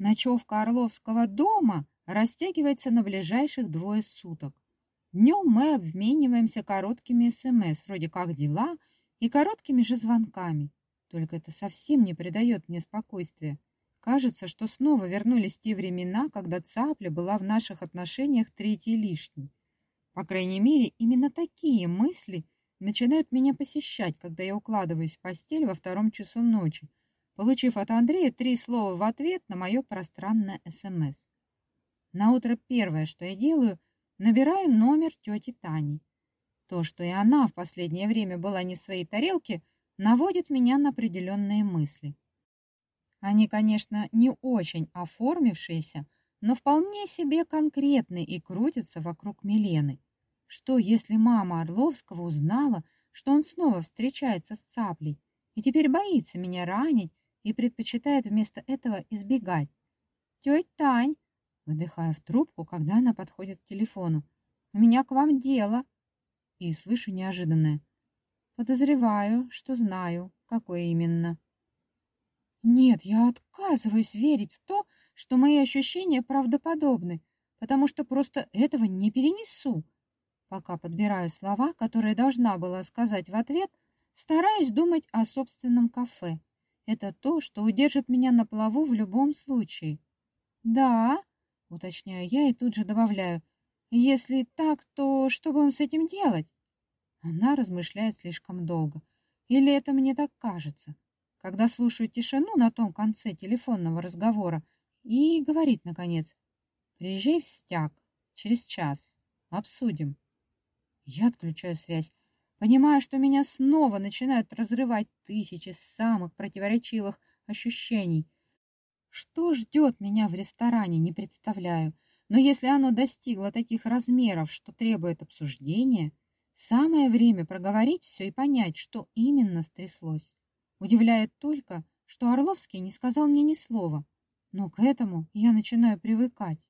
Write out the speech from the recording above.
Ночевка Орловского дома растягивается на ближайших двое суток. Днем мы обмениваемся короткими СМС, вроде «как дела?» и короткими же звонками. Только это совсем не придает мне спокойствия. Кажется, что снова вернулись те времена, когда цапля была в наших отношениях третьей лишней. По крайней мере, именно такие мысли начинают меня посещать, когда я укладываюсь в постель во втором часу ночи, получив от Андрея три слова в ответ на мое пространное СМС. На утро первое, что я делаю, набираю номер тети Тани. То, что и она в последнее время была не в своей тарелке, наводит меня на определенные мысли. Они, конечно, не очень оформившиеся, но вполне себе конкретные и крутятся вокруг Милены. Что, если мама Орловского узнала, что он снова встречается с цаплей и теперь боится меня ранить и предпочитает вместо этого избегать? «Тетя Тань!» — выдыхаю в трубку, когда она подходит к телефону. «У меня к вам дело!» И слышу неожиданное. «Подозреваю, что знаю, какое именно». Нет, я отказываюсь верить в то, что мои ощущения правдоподобны, потому что просто этого не перенесу. Пока подбираю слова, которые должна была сказать в ответ, стараюсь думать о собственном кафе. Это то, что удержит меня на плаву в любом случае. Да, уточняю я и тут же добавляю. Если так, то что будем с этим делать? Она размышляет слишком долго. Или это мне так кажется? Когда слушаю тишину на том конце телефонного разговора и говорит, наконец, «Приезжай в стяг через час. Обсудим». Я отключаю связь, понимая, что меня снова начинают разрывать тысячи самых противоречивых ощущений. Что ждет меня в ресторане, не представляю. Но если оно достигло таких размеров, что требует обсуждения, самое время проговорить все и понять, что именно стряслось. Удивляет только, что Орловский не сказал мне ни слова, но к этому я начинаю привыкать.